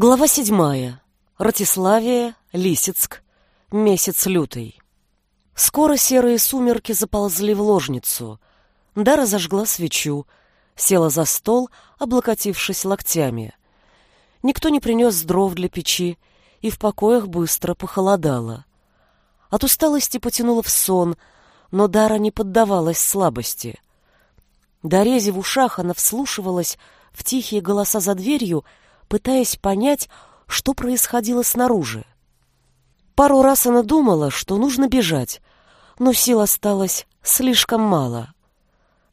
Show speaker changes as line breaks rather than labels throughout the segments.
Глава седьмая. Ратиславия, Лисицк. Месяц лютый. Скоро серые сумерки заползли в ложницу. Дара зажгла свечу, села за стол, облокотившись локтями. Никто не принес дров для печи, и в покоях быстро похолодало. От усталости потянула в сон, но Дара не поддавалась слабости. Дорези в ушах она вслушивалась в тихие голоса за дверью, пытаясь понять, что происходило снаружи. Пару раз она думала, что нужно бежать, но сил осталось слишком мало.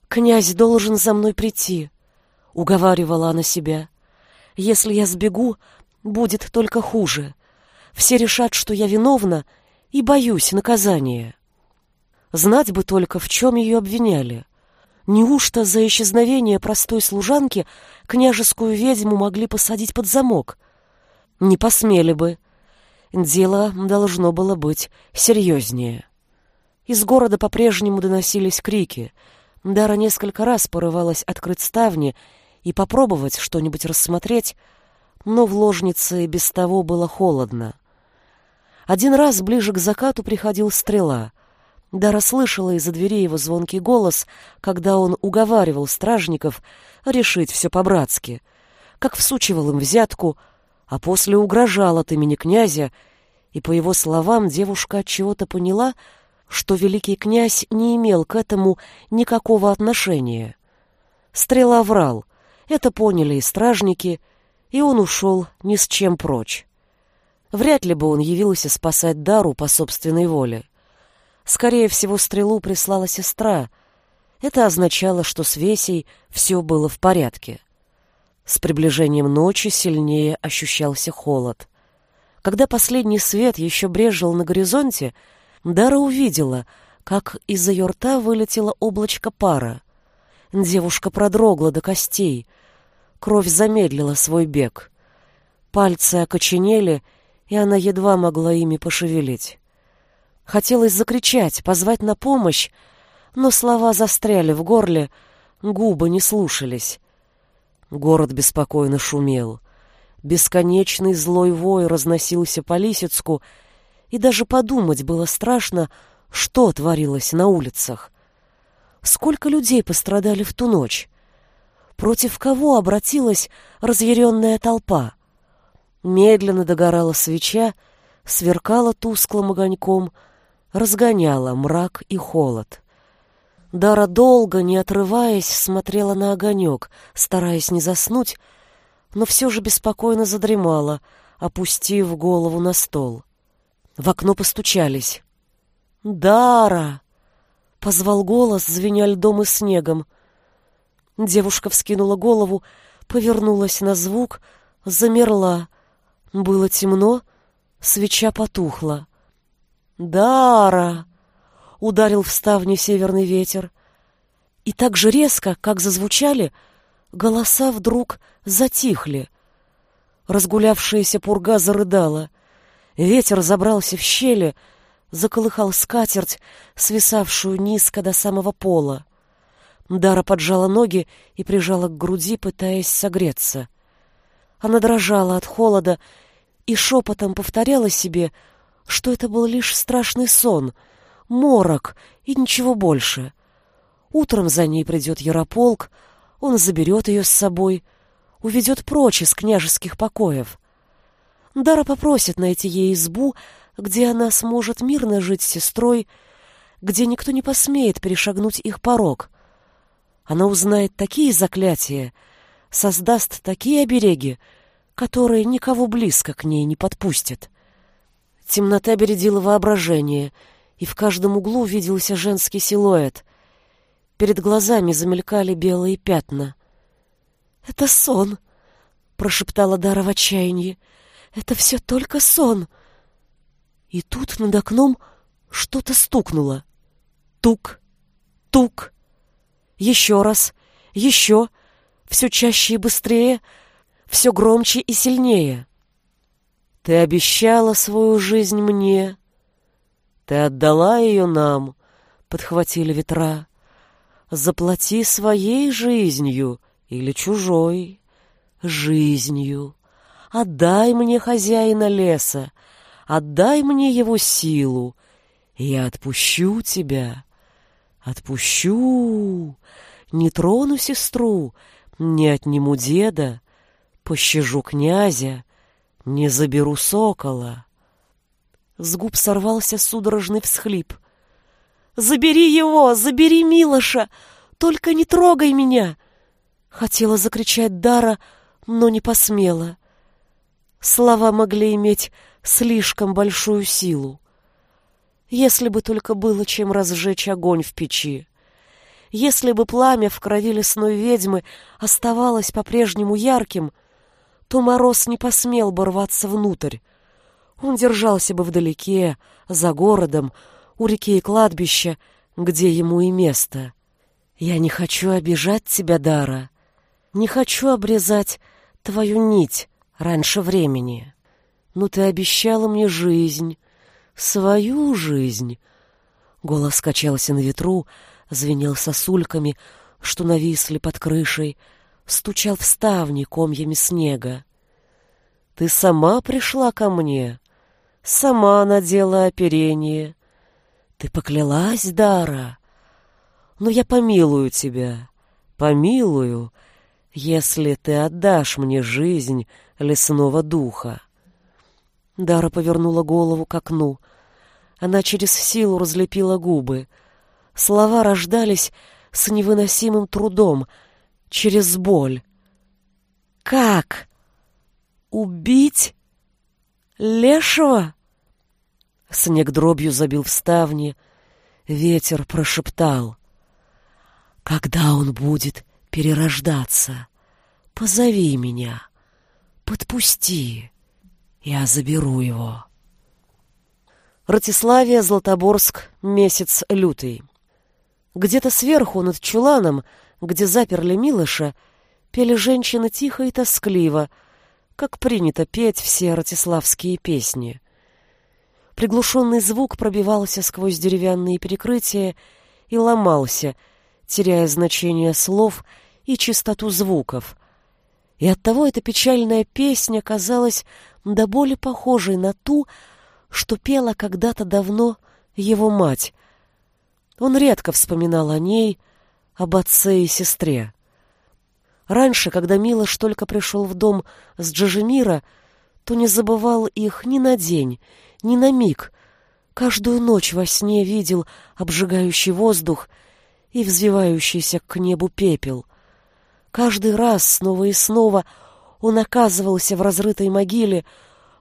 «Князь должен за мной прийти», — уговаривала она себя. «Если я сбегу, будет только хуже. Все решат, что я виновна, и боюсь наказания». Знать бы только, в чем ее обвиняли. Неужто за исчезновение простой служанки княжескую ведьму могли посадить под замок? Не посмели бы. Дело должно было быть серьезнее. Из города по-прежнему доносились крики. Дара несколько раз порывалась открыть ставни и попробовать что-нибудь рассмотреть, но в ложнице без того было холодно. Один раз ближе к закату приходил стрела — Дара слышала из-за двери его звонкий голос, когда он уговаривал стражников решить все по-братски, как всучивал им взятку, а после угрожал от имени князя, и, по его словам, девушка от чего-то поняла, что великий князь не имел к этому никакого отношения. Стрела врал, это поняли и стражники, и он ушел ни с чем прочь. Вряд ли бы он явился спасать Дару по собственной воле. Скорее всего, стрелу прислала сестра. Это означало, что с Весей все было в порядке. С приближением ночи сильнее ощущался холод. Когда последний свет еще брежил на горизонте, Дара увидела, как из-за ее рта вылетело облачко пара. Девушка продрогла до костей. Кровь замедлила свой бег. Пальцы окоченели, и она едва могла ими пошевелить. Хотелось закричать, позвать на помощь, но слова застряли в горле, губы не слушались. Город беспокойно шумел. Бесконечный злой вой разносился по Лисицку, и даже подумать было страшно, что творилось на улицах. Сколько людей пострадали в ту ночь? Против кого обратилась разъяренная толпа? Медленно догорала свеча, сверкала тусклым огоньком — разгоняла мрак и холод. Дара долго, не отрываясь, смотрела на огонек, стараясь не заснуть, но все же беспокойно задремала, опустив голову на стол. В окно постучались. «Дара!» — позвал голос, звеня льдом и снегом. Девушка вскинула голову, повернулась на звук, замерла. Было темно, свеча потухла. «Дара!» — ударил в ставни северный ветер. И так же резко, как зазвучали, голоса вдруг затихли. Разгулявшаяся пурга зарыдала. Ветер забрался в щели, заколыхал скатерть, свисавшую низко до самого пола. Дара поджала ноги и прижала к груди, пытаясь согреться. Она дрожала от холода и шепотом повторяла себе — что это был лишь страшный сон, морок и ничего больше. Утром за ней придет Ярополк, он заберет ее с собой, уведет прочь из княжеских покоев. Дара попросит найти ей избу, где она сможет мирно жить с сестрой, где никто не посмеет перешагнуть их порог. Она узнает такие заклятия, создаст такие обереги, которые никого близко к ней не подпустят. Темнота бередила воображение, и в каждом углу виделся женский силуэт. Перед глазами замелькали белые пятна. «Это сон!» — прошептала Дара в отчаянии. «Это все только сон!» И тут над окном что-то стукнуло. Тук, тук. Еще раз, еще, все чаще и быстрее, все громче и сильнее. Ты обещала свою жизнь мне. Ты отдала ее нам, — подхватили ветра. Заплати своей жизнью или чужой жизнью. Отдай мне хозяина леса, отдай мне его силу, и я отпущу тебя. Отпущу, не трону сестру, не отниму деда, пощажу князя, не заберу сокола. С губ сорвался судорожный всхлип. «Забери его! Забери Милоша! Только не трогай меня!» Хотела закричать Дара, но не посмела. Слова могли иметь слишком большую силу. Если бы только было чем разжечь огонь в печи. Если бы пламя в крови лесной ведьмы оставалось по-прежнему ярким, то мороз не посмел бы рваться внутрь. Он держался бы вдалеке, за городом, у реки и кладбища, где ему и место. Я не хочу обижать тебя, Дара. Не хочу обрезать твою нить раньше времени. Но ты обещала мне жизнь, свою жизнь. Голос качался на ветру, звенел сосульками, что нависли под крышей, стучал в ставни комьями снега. Ты сама пришла ко мне, сама надела оперение. Ты поклялась, Дара, но я помилую тебя, помилую, если ты отдашь мне жизнь лесного духа. Дара повернула голову к окну. Она через силу разлепила губы — Слова рождались с невыносимым трудом, через боль. «Как? Убить? Лешего?» Снег дробью забил в ставни, ветер прошептал. «Когда он будет перерождаться, позови меня, подпусти, я заберу его». Ратиславия, Златоборск, месяц лютый. Где-то сверху, над чуланом, где заперли Милыша, пели женщины тихо и тоскливо, как принято петь все ратиславские песни. Приглушенный звук пробивался сквозь деревянные перекрытия и ломался, теряя значение слов и чистоту звуков. И оттого эта печальная песня казалась до боли похожей на ту, что пела когда-то давно его мать — он редко вспоминал о ней, об отце и сестре. Раньше, когда Милош только пришел в дом с Джажемира, то не забывал их ни на день, ни на миг. Каждую ночь во сне видел обжигающий воздух и взвивающийся к небу пепел. Каждый раз снова и снова он оказывался в разрытой могиле,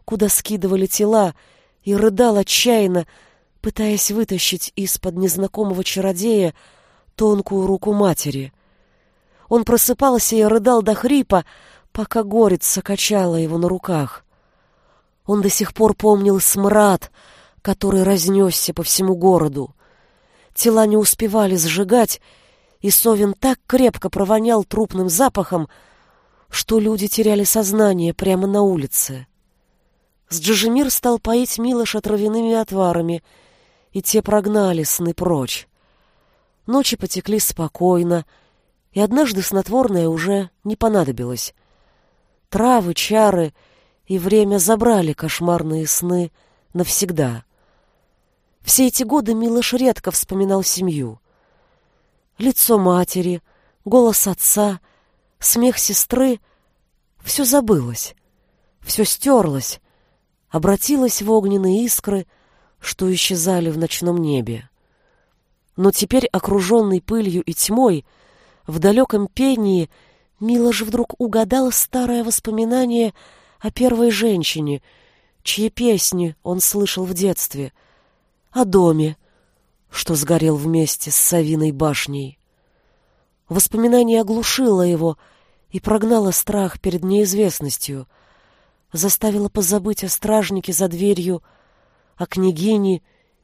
куда скидывали тела, и рыдал отчаянно, пытаясь вытащить из-под незнакомого чародея тонкую руку матери. Он просыпался и рыдал до хрипа, пока горица качала его на руках. Он до сих пор помнил смрад, который разнесся по всему городу. Тела не успевали сжигать, и Совин так крепко провонял трупным запахом, что люди теряли сознание прямо на улице. Сджижемир стал поить Милоша травяными отварами — и те прогнали сны прочь. Ночи потекли спокойно, и однажды снотворное уже не понадобилось. Травы, чары и время забрали кошмарные сны навсегда. Все эти годы Милош редко вспоминал семью. Лицо матери, голос отца, смех сестры — все забылось, все стерлось, обратилось в огненные искры — что исчезали в ночном небе. Но теперь, окруженный пылью и тьмой, в далеком пении Милош вдруг угадал старое воспоминание о первой женщине, чьи песни он слышал в детстве, о доме, что сгорел вместе с Савиной башней. Воспоминание оглушило его и прогнало страх перед неизвестностью, заставило позабыть о стражнике за дверью, о княгине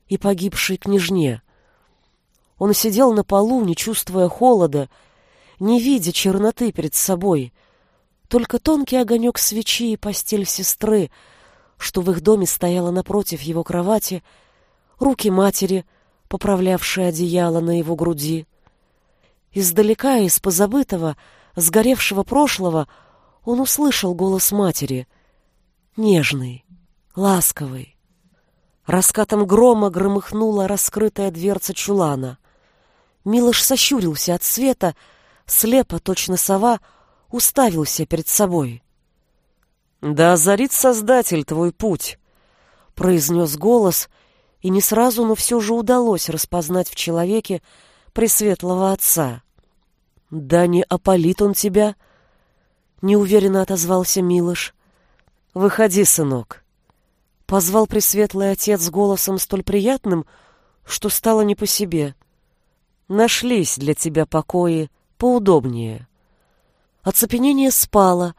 и погибшей княжне. Он сидел на полу, не чувствуя холода, не видя черноты перед собой, только тонкий огонек свечи и постель сестры, что в их доме стояла напротив его кровати, руки матери, поправлявшие одеяло на его груди. Издалека, из позабытого, сгоревшего прошлого, он услышал голос матери, нежный, ласковый. Раскатом грома громыхнула раскрытая дверца чулана. Милош сощурился от света, слепо, точно сова, уставился перед собой. «Да озарит Создатель твой путь!» — произнес голос, и не сразу, но все же удалось распознать в человеке Пресветлого Отца. «Да не опалит он тебя!» — неуверенно отозвался Милош. «Выходи, сынок!» Позвал Пресветлый Отец голосом столь приятным, что стало не по себе. «Нашлись для тебя покои поудобнее». Оцепенение спало,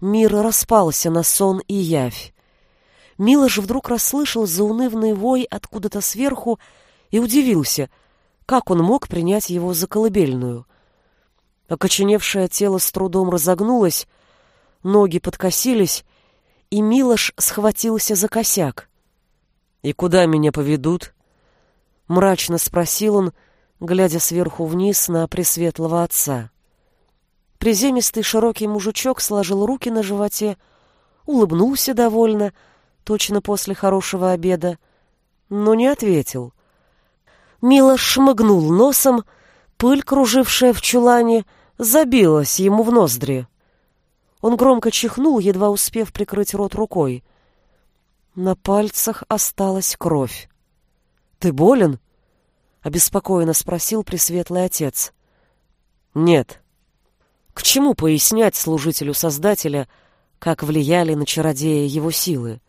мир распался на сон и явь. Милош вдруг расслышал заунывный вой откуда-то сверху и удивился, как он мог принять его за колыбельную. Окоченевшее тело с трудом разогнулось, ноги подкосились, и Милош схватился за косяк. «И куда меня поведут?» — мрачно спросил он, глядя сверху вниз на Пресветлого Отца. Приземистый широкий мужичок сложил руки на животе, улыбнулся довольно, точно после хорошего обеда, но не ответил. Милош шмыгнул носом, пыль, кружившая в чулане, забилась ему в ноздри. Он громко чихнул, едва успев прикрыть рот рукой. На пальцах осталась кровь. «Ты болен?» — обеспокоенно спросил Пресветлый Отец. «Нет». К чему пояснять служителю Создателя, как влияли на чародея его силы?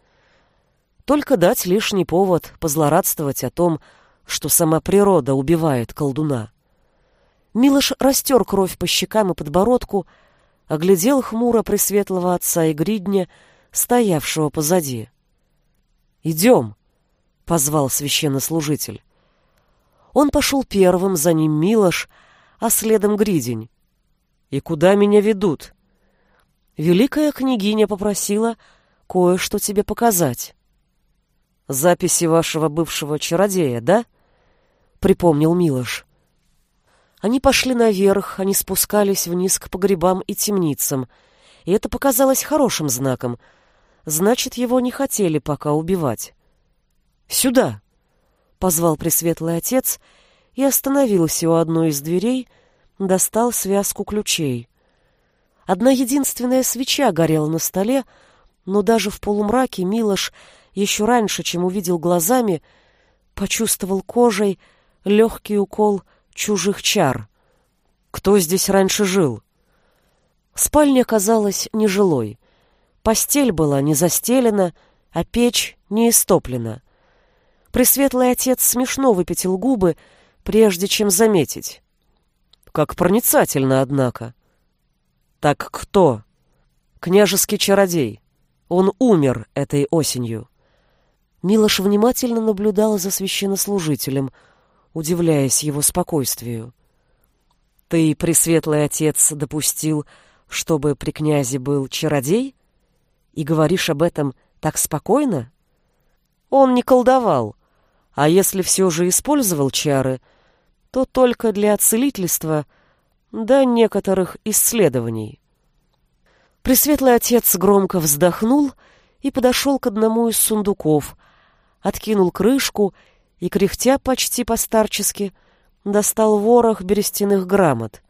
Только дать лишний повод позлорадствовать о том, что сама природа убивает колдуна. Милош растер кровь по щекам и подбородку, оглядел хмуро пресветлого отца и гридня, стоявшего позади. «Идем!» — позвал священнослужитель. Он пошел первым, за ним Милош, а следом Гридень. «И куда меня ведут?» «Великая княгиня попросила кое-что тебе показать». «Записи вашего бывшего чародея, да?» — припомнил Милош. Они пошли наверх, они спускались вниз к погребам и темницам, и это показалось хорошим знаком. Значит, его не хотели пока убивать. «Сюда!» — позвал Пресветлый Отец и остановился у одной из дверей, достал связку ключей. Одна единственная свеча горела на столе, но даже в полумраке Милош еще раньше, чем увидел глазами, почувствовал кожей легкий укол — чужих чар. Кто здесь раньше жил? Спальня казалась нежилой. Постель была не застелена, а печь не истоплена. Пресветлый отец смешно выпятил губы, прежде чем заметить. Как проницательно, однако. Так кто? Княжеский чародей. Он умер этой осенью. Милош внимательно наблюдал за священнослужителем — удивляясь его спокойствию. «Ты, пресветлый отец, допустил, чтобы при князе был чародей? И говоришь об этом так спокойно? Он не колдовал, а если все же использовал чары, то только для целительства да некоторых исследований». Пресветлый отец громко вздохнул и подошел к одному из сундуков, откинул крышку и, кряхтя почти постарчески, достал ворох берестяных грамот.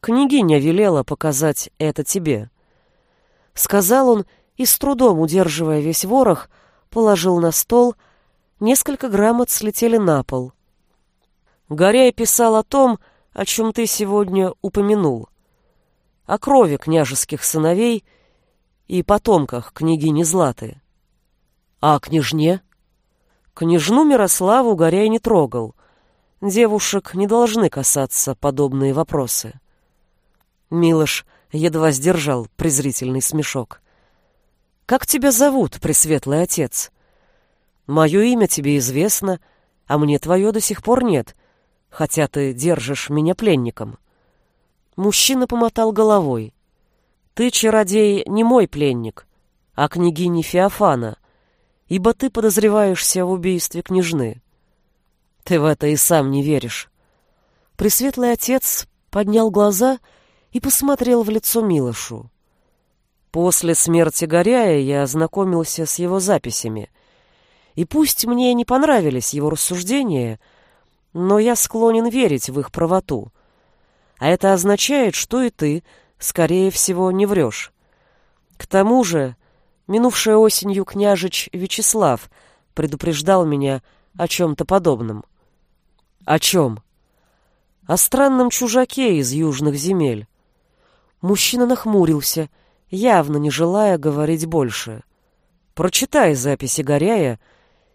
«Княгиня велела показать это тебе». Сказал он и, с трудом удерживая весь ворох, положил на стол, несколько грамот слетели на пол. Горяй писал о том, о чем ты сегодня упомянул. О крови княжеских сыновей и потомках княгини Златы. А о княжне? Княжну Мирославу Горяй не трогал. Девушек не должны касаться подобные вопросы. Милош едва сдержал презрительный смешок. «Как тебя зовут, Пресветлый Отец? Мое имя тебе известно, а мне твое до сих пор нет, хотя ты держишь меня пленником». Мужчина помотал головой. «Ты, чародей, не мой пленник, а княгини Феофана, ибо ты подозреваешься в убийстве княжны. Ты в это и сам не веришь. Пресветлый отец поднял глаза и посмотрел в лицо Милошу. После смерти Горяя я ознакомился с его записями. И пусть мне не понравились его рассуждения, но я склонен верить в их правоту. А это означает, что и ты, скорее всего, не врешь. К тому же, минувшей осенью княжич Вячеслав предупреждал меня о чем-то подобном. О чем? О странном чужаке из южных земель. Мужчина нахмурился, явно не желая говорить больше. Прочитай записи Горяя,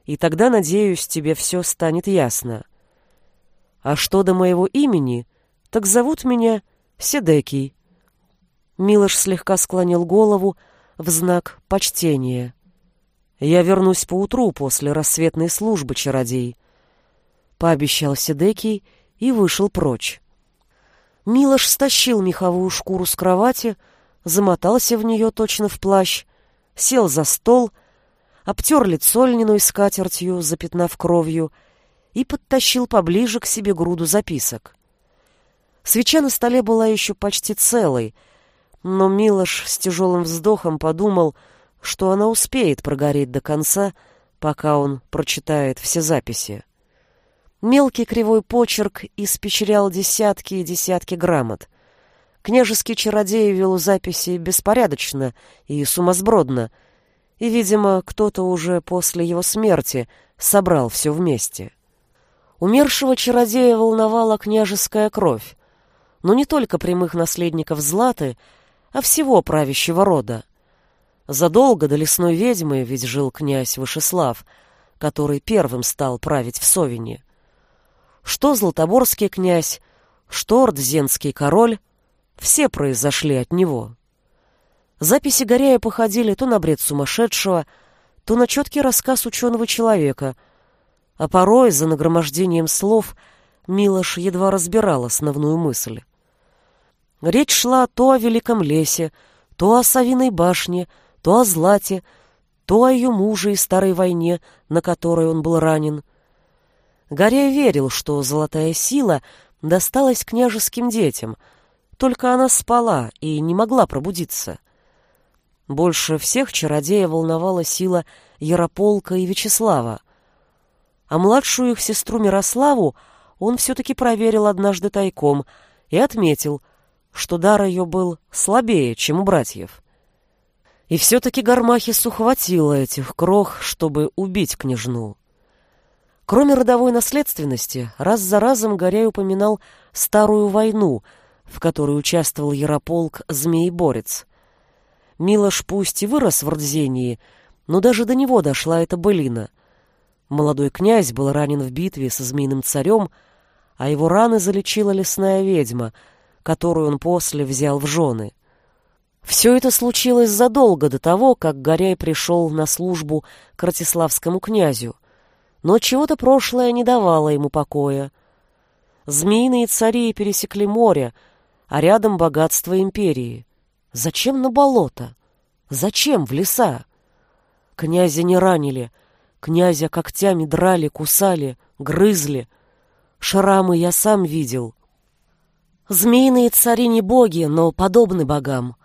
и тогда, надеюсь, тебе все станет ясно. А что до моего имени, так зовут меня Седекий. Милош слегка склонил голову в знак почтения. «Я вернусь поутру после рассветной службы, чародей», — пообещал Седекий и вышел прочь. Милош стащил меховую шкуру с кровати, замотался в нее точно в плащ, сел за стол, обтер лицо льняной скатертью, запятнав кровью, и подтащил поближе к себе груду записок. Свеча на столе была еще почти целой — но Милош с тяжелым вздохом подумал, что она успеет прогореть до конца, пока он прочитает все записи. Мелкий кривой почерк испечерял десятки и десятки грамот. Княжеский чародей вел записи беспорядочно и сумасбродно, и, видимо, кто-то уже после его смерти собрал все вместе. Умершего чародея волновала княжеская кровь, но не только прямых наследников Златы — а всего правящего рода. Задолго до лесной ведьмы ведь жил князь Вышеслав, который первым стал править в Совине. Что Златоборский князь, что Ордзенский король, все произошли от него. Записи Горяя походили то на бред сумасшедшего, то на четкий рассказ ученого человека, а порой за нагромождением слов Милош едва разбирал основную мысль. Речь шла то о Великом лесе, то о Савиной башне, то о Злате, то о ее муже и старой войне, на которой он был ранен. Горя верил, что золотая сила досталась княжеским детям, только она спала и не могла пробудиться. Больше всех чародея волновала сила Ярополка и Вячеслава, а младшую их сестру Мирославу он все-таки проверил однажды тайком и отметил — что дар ее был слабее, чем у братьев. И все-таки Гармахису хватило этих крох, чтобы убить княжну. Кроме родовой наследственности, раз за разом Горяй упоминал старую войну, в которой участвовал Ярополк Змееборец. Милош пусть и вырос в Рдзении, но даже до него дошла эта былина. Молодой князь был ранен в битве со Змеиным царем, а его раны залечила лесная ведьма — которую он после взял в жены. Все это случилось задолго до того, как Горяй пришел на службу к Ратиславскому князю, но чего-то прошлое не давало ему покоя. Змеиные цари пересекли море, а рядом богатство империи. Зачем на болото? Зачем в леса? Князя не ранили, князя когтями драли, кусали, грызли. Шрамы я сам видел — Змеиные цари не боги, но подобны богам.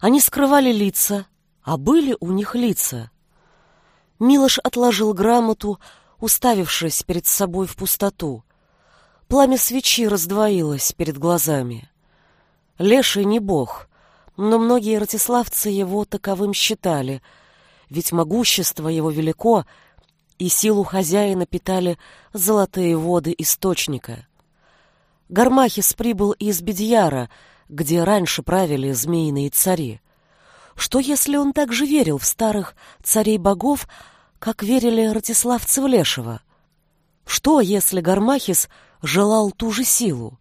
Они скрывали лица, а были у них лица. Милош отложил грамоту, уставившись перед собой в пустоту. Пламя свечи раздвоилось перед глазами. Леший не бог, но многие ратиславцы его таковым считали, ведь могущество его велико, и силу хозяина питали золотые воды источника — Гармахис прибыл из Бедьяра, где раньше правили змеиные цари. Что, если он также верил в старых царей-богов, как верили ратиславцы в Лешего? Что, если Гармахис желал ту же силу?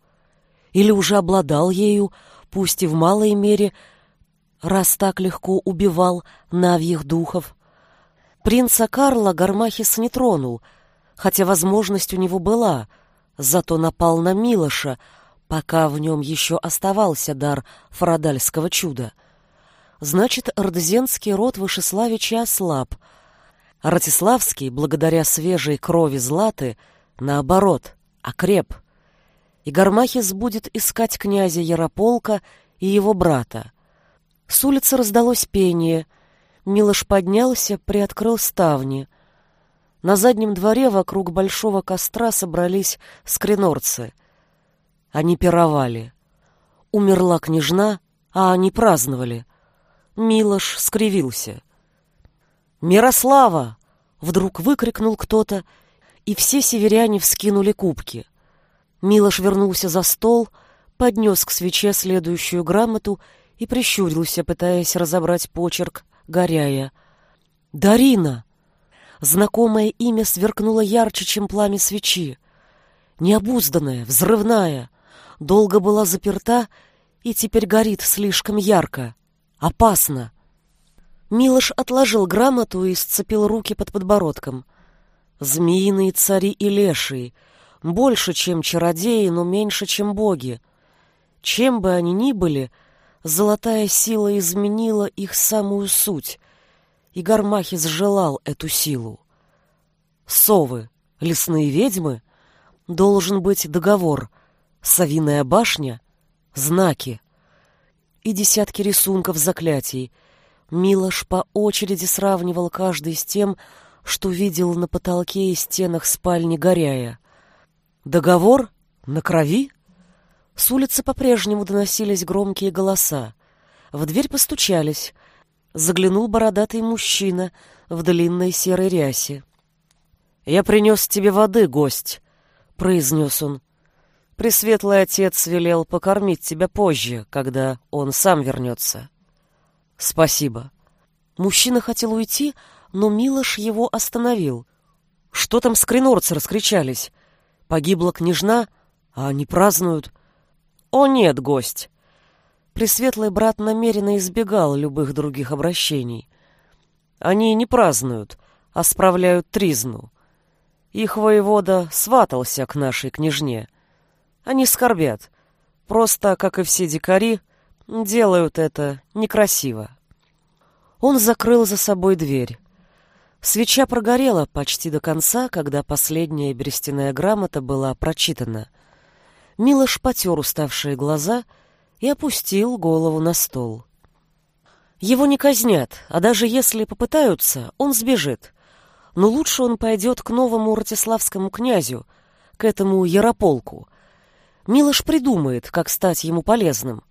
Или уже обладал ею, пусть и в малой мере, раз так легко убивал навьих духов? Принца Карла Гармахис не тронул, хотя возможность у него была — зато напал на Милоша, пока в нем еще оставался дар фарадальского чуда. Значит, Ордзенский род Вышеславича ослаб. Ратиславский, благодаря свежей крови Златы, наоборот, окреп. И Гармахис будет искать князя Ярополка и его брата. С улицы раздалось пение. Милош поднялся, приоткрыл ставни. На заднем дворе вокруг большого костра собрались скринорцы. Они пировали. Умерла княжна, а они праздновали. Милош скривился. «Мирослава!» — вдруг выкрикнул кто-то, и все северяне вскинули кубки. Милош вернулся за стол, поднес к свече следующую грамоту и прищурился, пытаясь разобрать почерк, горяя. «Дарина!» Знакомое имя сверкнуло ярче, чем пламя свечи. Необузданная, взрывная, долго была заперта и теперь горит слишком ярко. Опасно. Милош отложил грамоту и сцепил руки под подбородком. Змеиные цари и лешие, больше, чем чародеи, но меньше, чем боги. Чем бы они ни были, золотая сила изменила их самую суть, и Гармахис желал эту силу. Совы, лесные ведьмы, должен быть договор, совиная башня, знаки и десятки рисунков заклятий. Милош по очереди сравнивал каждый с тем, что видел на потолке и стенах спальни Горяя. Договор? На крови? С улицы по-прежнему доносились громкие голоса. В дверь постучались. Заглянул бородатый мужчина в длинной серой рясе. «Я принес тебе воды, гость», — произнес он. Пресветлый отец велел покормить тебя позже, когда он сам вернется. Спасибо. Мужчина хотел уйти, но Милош его остановил. Что там скринорцы раскричались? Погибла княжна, а они празднуют. О нет, гость. Пресветлый брат намеренно избегал любых других обращений. Они не празднуют, а справляют тризну. Их воевода сватался к нашей княжне — они скорбят. Просто, как и все дикари, делают это некрасиво. Он закрыл за собой дверь. Свеча прогорела почти до конца, когда последняя берестяная грамота была прочитана. Милош потер уставшие глаза и опустил голову на стол. Его не казнят, а даже если попытаются, он сбежит. Но лучше он пойдет к новому ратиславскому князю, к этому Ярополку, Милош придумает, как стать ему полезным.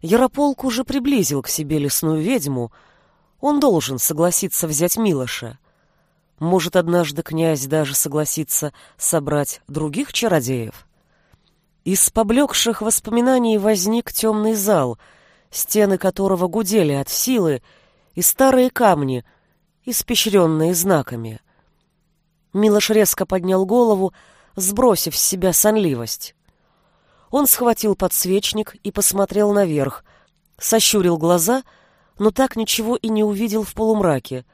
Ярополк уже приблизил к себе лесную ведьму. Он должен согласиться взять Милоша. Может, однажды князь даже согласится собрать других чародеев? Из поблекших воспоминаний возник темный зал, стены которого гудели от силы, и старые камни, испещренные знаками. Милош резко поднял голову, сбросив с себя сонливость. Он схватил подсвечник и посмотрел наверх, сощурил глаза, но так ничего и не увидел в полумраке.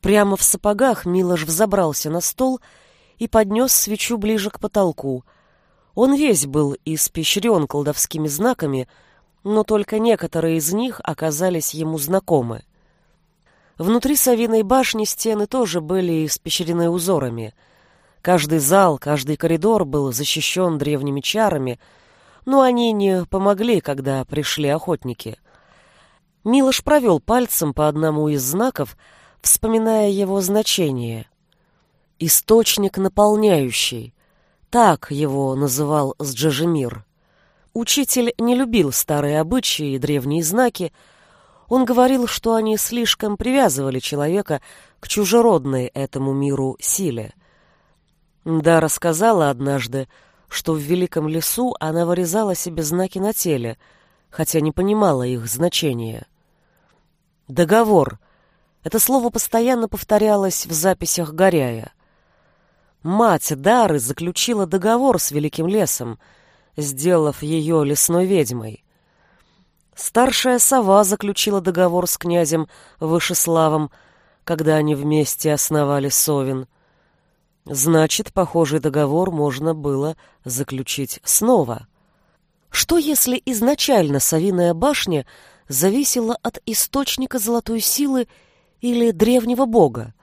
Прямо в сапогах Милош взобрался на стол и поднес свечу ближе к потолку. Он весь был испещрен колдовскими знаками, но только некоторые из них оказались ему знакомы. Внутри совиной башни стены тоже были испещрены узорами — Каждый зал, каждый коридор был защищен древними чарами, но они не помогли, когда пришли охотники. Милош провел пальцем по одному из знаков, вспоминая его значение. «Источник наполняющий», так его называл Сджежемир. Учитель не любил старые обычаи и древние знаки, он говорил, что они слишком привязывали человека к чужеродной этому миру силе — да рассказала однажды, что в великом лесу она вырезала себе знаки на теле, хотя не понимала их значения. Договор. Это слово постоянно повторялось в записях Горяя. Мать Дары заключила договор с великим лесом, сделав ее лесной ведьмой. Старшая сова заключила договор с князем Вышеславом, когда они вместе основали Совин. Значит, похожий договор можно было заключить снова. Что если изначально Савиная башня зависела от источника золотой силы или древнего бога?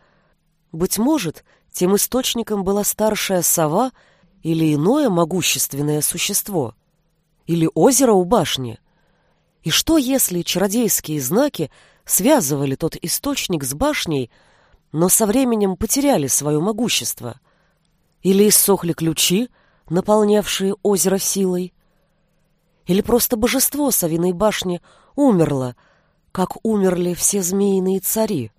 Быть может, тем источником была старшая сова или иное могущественное существо? Или озеро у башни? И что, если чародейские знаки связывали тот источник с башней, но со временем потеряли свое могущество? Или иссохли ключи, наполнявшие озеро силой? Или просто божество Савиной башни умерло, как умерли все змеиные цари?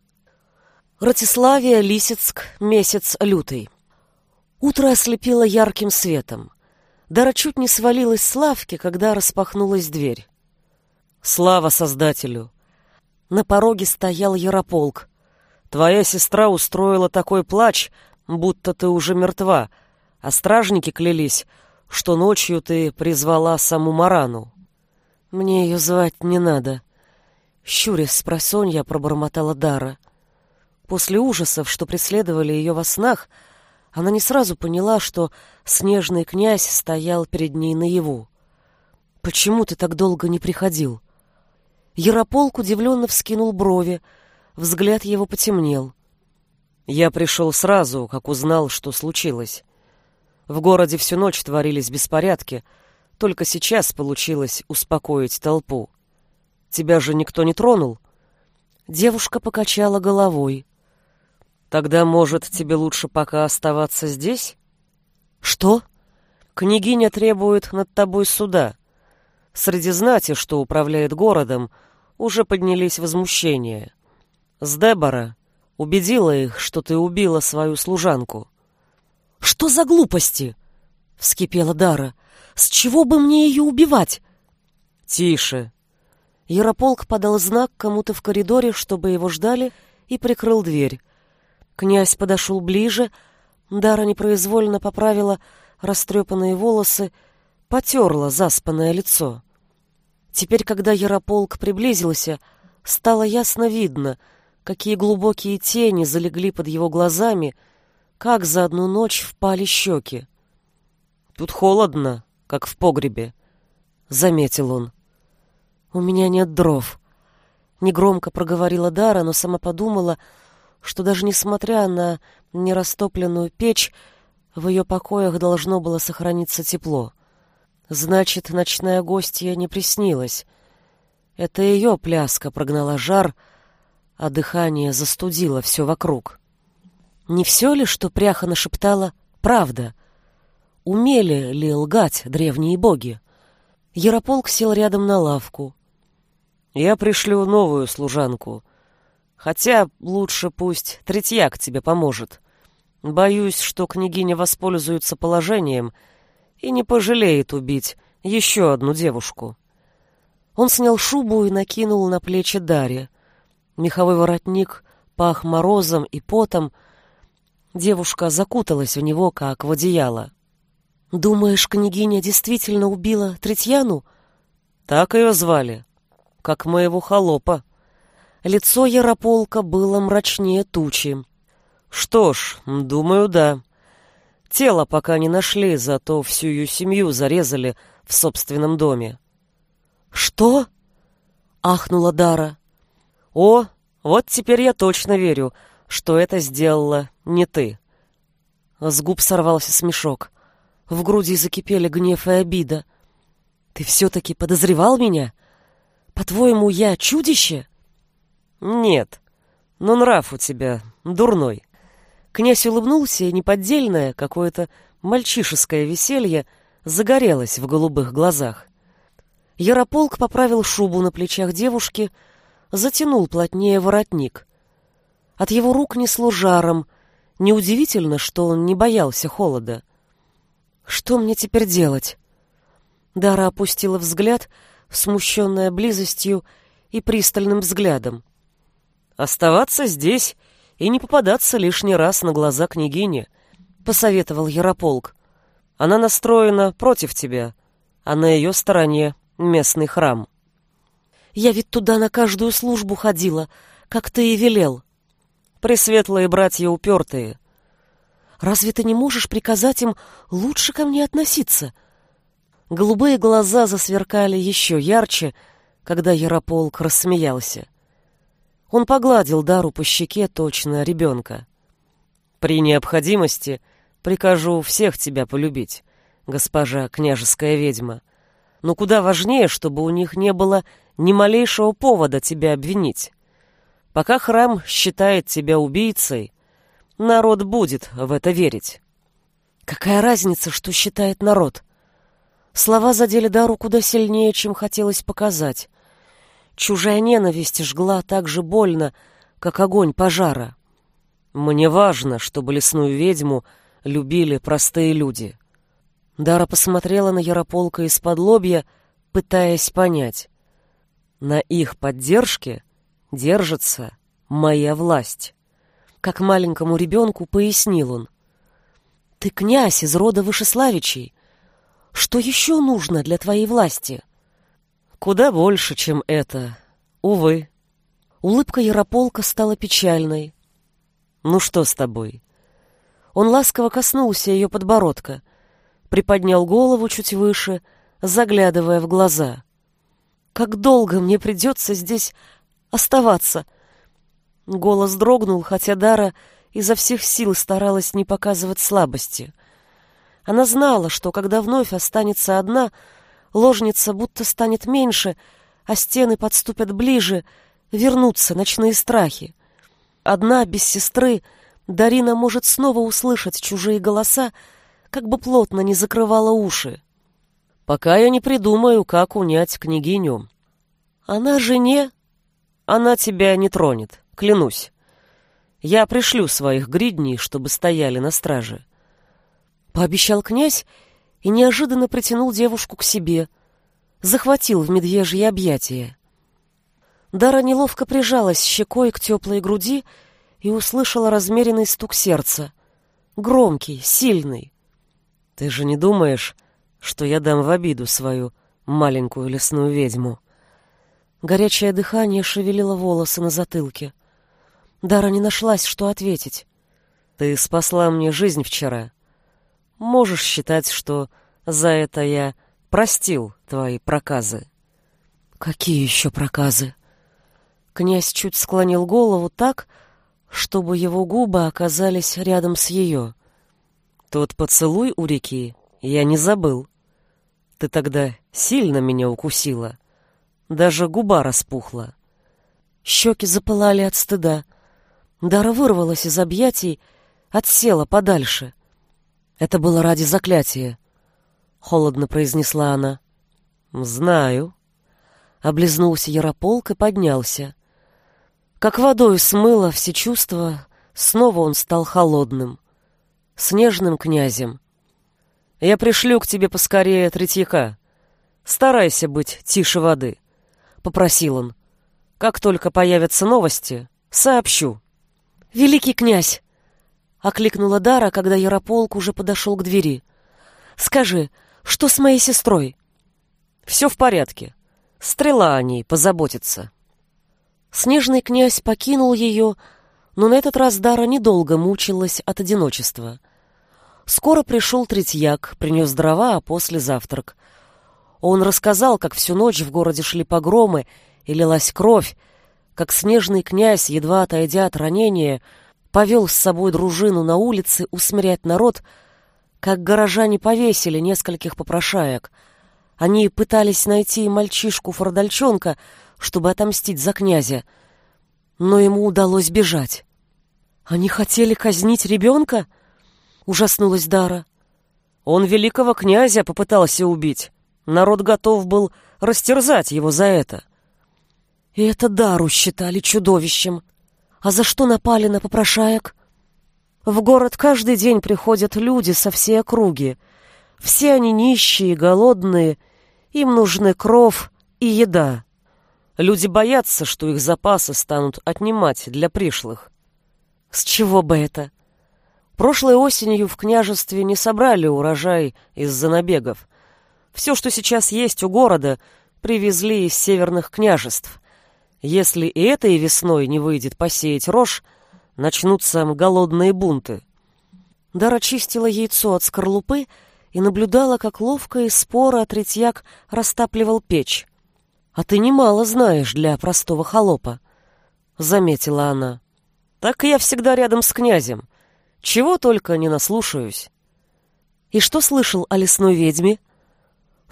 Ратиславия, Лисицк, месяц лютый. Утро ослепило ярким светом. Дара чуть не свалилась с лавки, когда распахнулась дверь. Слава Создателю! На пороге стоял Ярополк. Твоя сестра устроила такой плач, будто ты уже мертва, а стражники клялись, что ночью ты призвала саму Марану. Мне ее звать не надо. Щурясь с просонья пробормотала Дара. После ужасов, что преследовали ее во снах, она не сразу поняла, что снежный князь стоял перед ней наяву. «Почему ты так долго не приходил?» Ярополк удивленно вскинул брови, взгляд его потемнел. Я пришел сразу, как узнал, что случилось. В городе всю ночь творились беспорядки, только сейчас получилось успокоить толпу. Тебя же никто не тронул? Девушка покачала головой. Тогда, может, тебе лучше пока оставаться здесь? Что? Княгиня требует над тобой суда. Среди знати, что управляет городом, уже поднялись возмущения. С Дебора убедила их, что ты убила свою служанку. «Что за глупости?» — вскипела Дара. «С чего бы мне ее убивать?» «Тише!» Ярополк подал знак кому-то в коридоре, чтобы его ждали, и прикрыл дверь. Князь подошел ближе, Дара непроизвольно поправила растрепанные волосы, потерла заспанное лицо. Теперь, когда Ярополк приблизился, стало ясно видно, какие глубокие тени залегли под его глазами, как за одну ночь впали щеки. «Тут холодно, как в погребе», — заметил он. «У меня нет дров», — негромко проговорила Дара, но сама подумала, что даже несмотря на нерастопленную печь, в ее покоях должно было сохраниться тепло. Значит, ночная гостья не приснилась. Это ее пляска прогнала жар, а дыхание застудило все вокруг. Не все ли, что пряха нашептала, правда? Умели ли лгать древние боги? Ярополк сел рядом на лавку. «Я пришлю новую служанку. Хотя лучше пусть Третьяк тебе поможет. Боюсь, что княгиня воспользуется положением — и не пожалеет убить еще одну девушку. Он снял шубу и накинул на плечи Дарья. Меховой воротник пах морозом и потом. Девушка закуталась в него, как в одеяло. «Думаешь, княгиня действительно убила Третьяну?» «Так ее звали, как моего холопа». Лицо Ярополка было мрачнее тучи. «Что ж, думаю, да. Тело пока не нашли, зато всю ее семью зарезали в собственном доме. «Что?» — ахнула Дара. «О, вот теперь я точно верю, что это сделала не ты». С губ сорвался смешок. В груди закипели гнев и обида. «Ты все-таки подозревал меня? По-твоему, я чудище?» «Нет, но нрав у тебя дурной». Князь улыбнулся, и неподдельное, какое-то мальчишеское веселье загорелось в голубых глазах. Ярополк поправил шубу на плечах девушки, затянул плотнее воротник. От его рук несло жаром. Неудивительно, что он не боялся холода. «Что мне теперь делать?» Дара опустила взгляд, смущенная близостью и пристальным взглядом. «Оставаться здесь и не попадаться лишний раз на глаза княгине», — посоветовал Ярополк. «Она настроена против тебя, а на ее стороне местный храм». «Я ведь туда на каждую службу ходила, как ты и велел». «Пресветлые братья упертые». «Разве ты не можешь приказать им лучше ко мне относиться?» Голубые глаза засверкали еще ярче, когда Ярополк рассмеялся. Он погладил Дару по щеке точно ребенка. «При необходимости прикажу всех тебя полюбить, госпожа княжеская ведьма. Но куда важнее, чтобы у них не было ни малейшего повода тебя обвинить. Пока храм считает тебя убийцей, народ будет в это верить.
Какая разница, что считает народ? Слова задели Дару куда сильнее, чем хотелось показать. Чужая ненависть жгла так же больно, как огонь пожара.
Мне важно, чтобы лесную ведьму любили простые люди.
Дара посмотрела на Ярополка из-под лобья, пытаясь понять.
На их поддержке держится моя власть.
Как маленькому ребенку пояснил он. Ты князь из рода Вышеславичей. Что еще нужно для твоей власти?
Куда больше, чем это. Увы.
Улыбка Ярополка стала печальной.
Ну что с тобой?
Он ласково коснулся ее подбородка, приподнял голову чуть выше, заглядывая в глаза. Как долго мне придется здесь оставаться? Голос дрогнул, хотя Дара изо всех сил старалась не показывать слабости. Она знала, что когда вновь останется одна, ложница будто станет меньше, а стены подступят ближе, вернутся ночные страхи. Одна, без сестры, Дарина может снова услышать чужие голоса, как бы плотно не закрывала уши.
Пока я не придумаю, как унять княгиню.
Она жене?
Она тебя не тронет, клянусь. Я пришлю своих гридней, чтобы стояли на страже.
Пообещал князь и неожиданно притянул девушку к себе, захватил в медвежье объятия. Дара неловко прижалась щекой к теплой груди и услышала размеренный стук сердца. Громкий, сильный.
«Ты же не думаешь, что я дам в обиду свою маленькую лесную ведьму?»
Горячее дыхание шевелило волосы на затылке. Дара не нашлась, что ответить.
«Ты спасла мне жизнь вчера. Можешь считать, что за это я простил твои проказы».
«Какие еще проказы?» Князь чуть склонил голову так, чтобы его губы оказались рядом с ее.
«Тот поцелуй у реки я не забыл. Ты тогда сильно меня укусила. Даже губа распухла.
Щеки запылали от стыда. Дара вырвалась из объятий, отсела подальше. Это было ради заклятия. Холодно произнесла она.
«Знаю».
Облизнулся Ярополк и поднялся. Как водой смыло все чувства, снова он стал холодным. Снежным князем.
«Я пришлю к тебе поскорее третьяка. Старайся быть тише воды». — попросил он. «Как только появятся новости, сообщу».
«Великий князь!» — окликнула Дара, когда Ярополк уже подошел к двери. «Скажи, что с моей сестрой?»
«Все в порядке. Стрела о ней позаботится».
Снежный князь покинул ее, но на этот раз Дара недолго мучилась от одиночества. Скоро пришел Третьяк, принес дрова, а после завтрак. Он рассказал, как всю ночь в городе шли погромы и лилась кровь, как снежный князь, едва отойдя от ранения, повел с собой дружину на улицы усмирять народ, как горожане повесили нескольких попрошаек. Они пытались найти мальчишку-фордальчонка, чтобы отомстить за князя, но ему удалось бежать. «Они хотели казнить ребенка?» — ужаснулась Дара.
«Он великого князя попытался убить», Народ готов был растерзать его за это.
И это Дару считали чудовищем. А за что напали на попрошаек? В город каждый день приходят люди со всей округи. Все они нищие, голодные, им нужны кров и еда. Люди боятся, что их запасы станут отнимать для пришлых. С чего бы это? Прошлой осенью в княжестве не собрали урожай из-за набегов. Все, что сейчас есть у города, привезли из северных княжеств. Если и этой весной не выйдет посеять рожь, начнутся голодные бунты. Дара чистила яйцо от скорлупы и наблюдала, как ловко и споро Третьяк растапливал печь. «А ты немало знаешь для простого холопа», — заметила она. «Так я всегда рядом с князем. Чего только не наслушаюсь». «И что слышал о лесной ведьме?»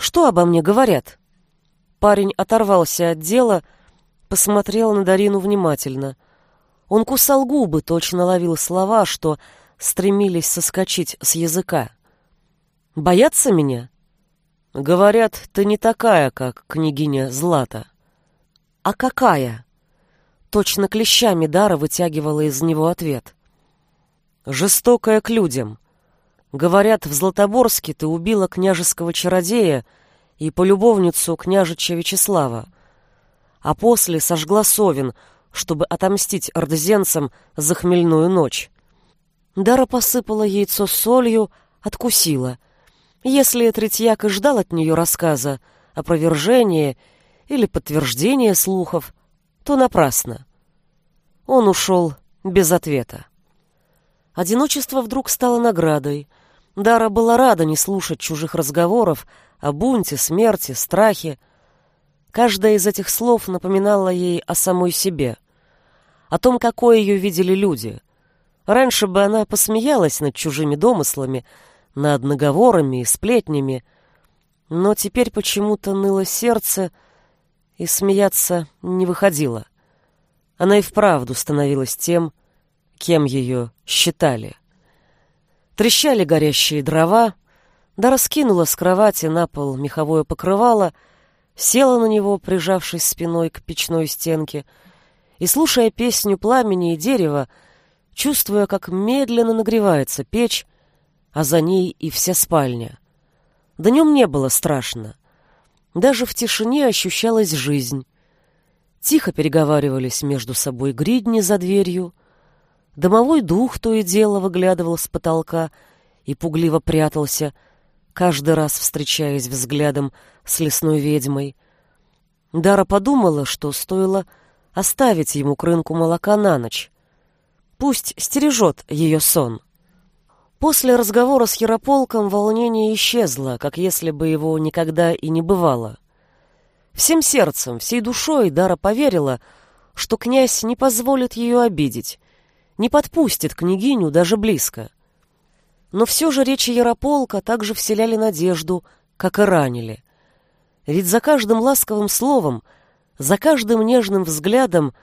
Что обо мне говорят? Парень оторвался от дела, посмотрел на Дарину внимательно. Он кусал губы, точно ловил слова, что стремились соскочить с языка. «Боятся меня?» «Говорят, ты не такая, как княгиня Злата». «А какая?» Точно клещами Дара вытягивала из него ответ. «Жестокая к людям. Говорят, в Златоборске ты убила княжеского чародея и полюбовницу княжича Вячеслава, а после сожгла Совин, чтобы отомстить ордзенцам за хмельную ночь. Дара посыпала яйцо солью, откусила. Если Третьяк и ждал от нее рассказа, опровержения или подтверждения слухов, то напрасно. Он ушел без ответа. Одиночество вдруг стало наградой. Дара была рада не слушать чужих разговоров, о бунте, смерти, страхе. Каждое из этих слов напоминало ей о самой себе, о том, какой ее видели люди. Раньше бы она посмеялась над чужими домыслами, над наговорами и сплетнями, но теперь почему-то ныло сердце, и смеяться не выходило. Она и вправду становилась тем, кем ее считали. Трещали горящие дрова, да раскинула с кровати на пол меховое покрывало, села на него, прижавшись спиной к печной стенке, и, слушая песню пламени и дерева, чувствуя, как медленно нагревается печь, а за ней и вся спальня. Днем не было страшно. Даже в тишине ощущалась жизнь. Тихо переговаривались между собой гридни за дверью. Домовой дух то и дело выглядывал с потолка и пугливо прятался — каждый раз встречаясь взглядом с лесной ведьмой. Дара подумала, что стоило оставить ему к рынку молока на ночь. Пусть стережет ее сон. После разговора с Ярополком волнение исчезло, как если бы его никогда и не бывало. Всем сердцем, всей душой Дара поверила, что князь не позволит ее обидеть, не подпустит княгиню даже близко. Но все же речи Ярополка также вселяли надежду, как и ранили. Ведь за каждым ласковым словом, за каждым нежным взглядом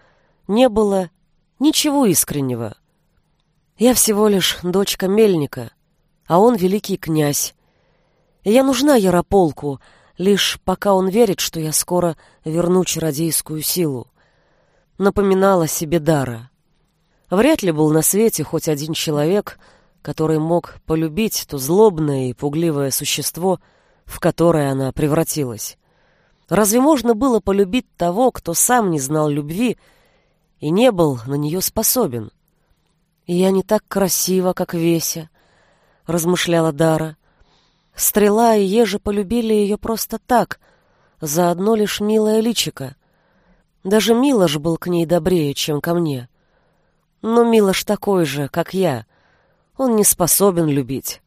не было ничего искреннего. Я всего лишь дочка мельника, а он великий князь. И я нужна Ярополку, лишь пока он верит, что я скоро верну чародейскую силу. Напоминала себе Дара. Вряд ли был на свете хоть один человек — который мог полюбить то злобное и пугливое существо, в которое она превратилась. Разве можно было полюбить того, кто сам не знал любви и не был на нее способен? «И я не так красива, как Веся», — размышляла Дара. Стрела и Ежи полюбили ее просто так, за одно лишь милое личико. Даже Милош был к ней добрее, чем ко мне. Но Милош такой же, как я — он не способен любить.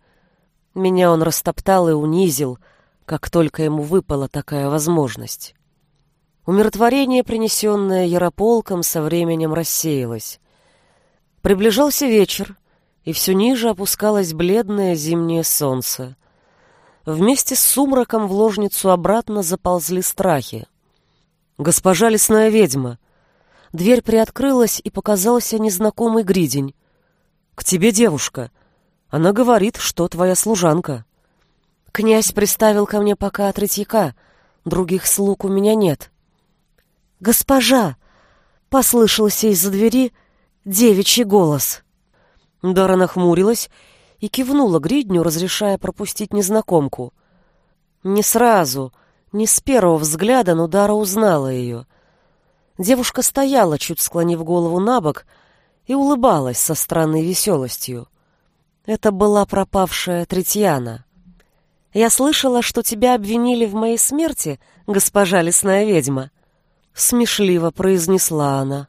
Меня он растоптал и унизил, как только ему выпала такая возможность. Умиротворение, принесенное Ярополком, со временем рассеялось. Приближался вечер, и все ниже опускалось бледное зимнее солнце. Вместе с сумраком в ложницу обратно заползли страхи. «Госпожа лесная ведьма!» Дверь приоткрылась, и показался незнакомый гридень. «К тебе девушка. Она говорит, что твоя служанка». «Князь приставил ко мне пока третьяка. Других слуг у меня нет». «Госпожа!» — послышался из-за двери девичий голос. Дара нахмурилась и кивнула гридню, разрешая пропустить незнакомку. Не сразу, не с первого взгляда, но Дара узнала ее. Девушка стояла, чуть склонив голову на бок, — и улыбалась со странной веселостью. Это была пропавшая Третьяна. «Я слышала, что тебя обвинили в моей смерти, госпожа лесная ведьма», — смешливо произнесла она.